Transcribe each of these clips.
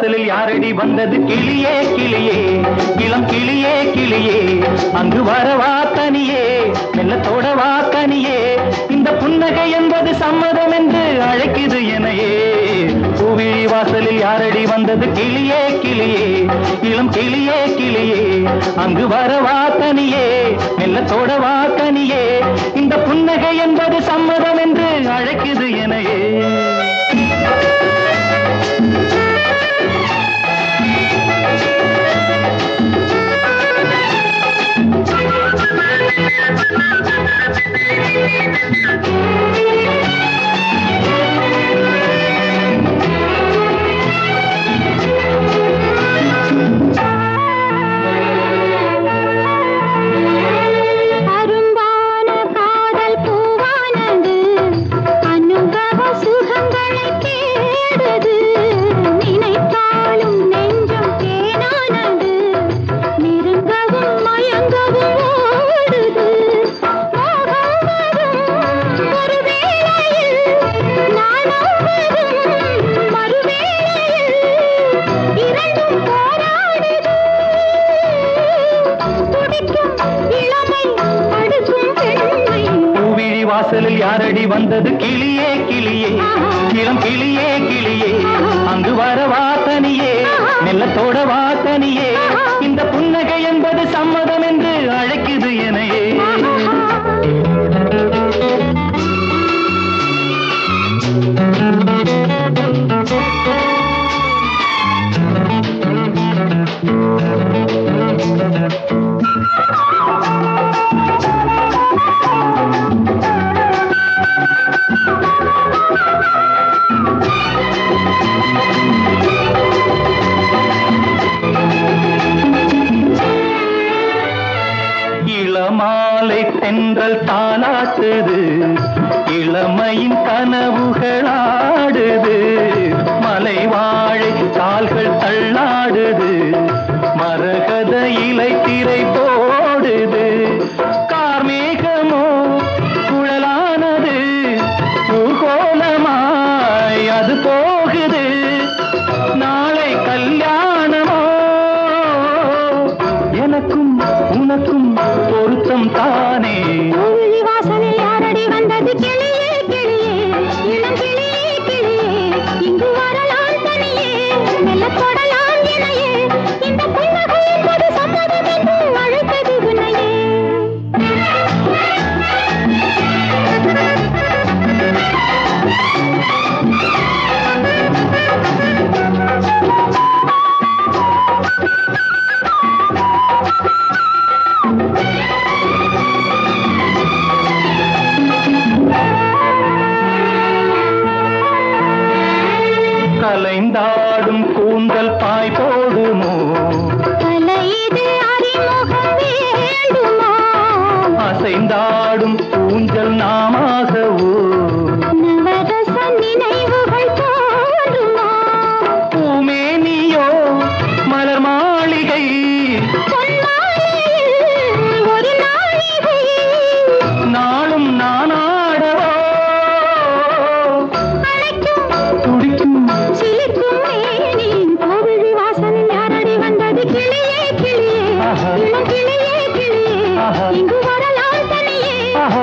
வாசலில் யாரடி வந்தது? கிளியே கிளியே. இளம் கிளியே கிளியே. அங்கு வரவா தனியே. மெல்லத்தோட வா தனியே. இந்த புன்னகை என்பது சம்மதம் என்று அழைக்குது எனையே பூவிழி வாசலில் யாரடி வந்தது? கிளியே கிளியே. இளம் கிளியே கிளியே. அங்கு வரவா தனியே. மெல்லத்தோட வா தனியே. இந்த புன்னகை என்பது சம்மதம் என்று அழைக்குது எனையே பூவிழி வாசலில் யாரடி வந்தது? கிளியே கிளியே. இளம் கிளியே கிளியே. அங்கு வரவா தனியே. மெல்லத்தோட வா தனியே. இந்த புன்னகை என்பது சம்மதம் என்று அழைக்குது எனையே தென்றல் தாளாட்டுது இளமையின் கனவுகளாடுது. மலை வாழை கால்கள் தள்ளாடுது. மரகத இலை திரை போடுது. கார்மேகமோ குழலானது. ஊர்கோலமாய் அது போகுது. நாளை கல்யாணமோ. எனக்கும் உனக்கும்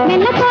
கிளியே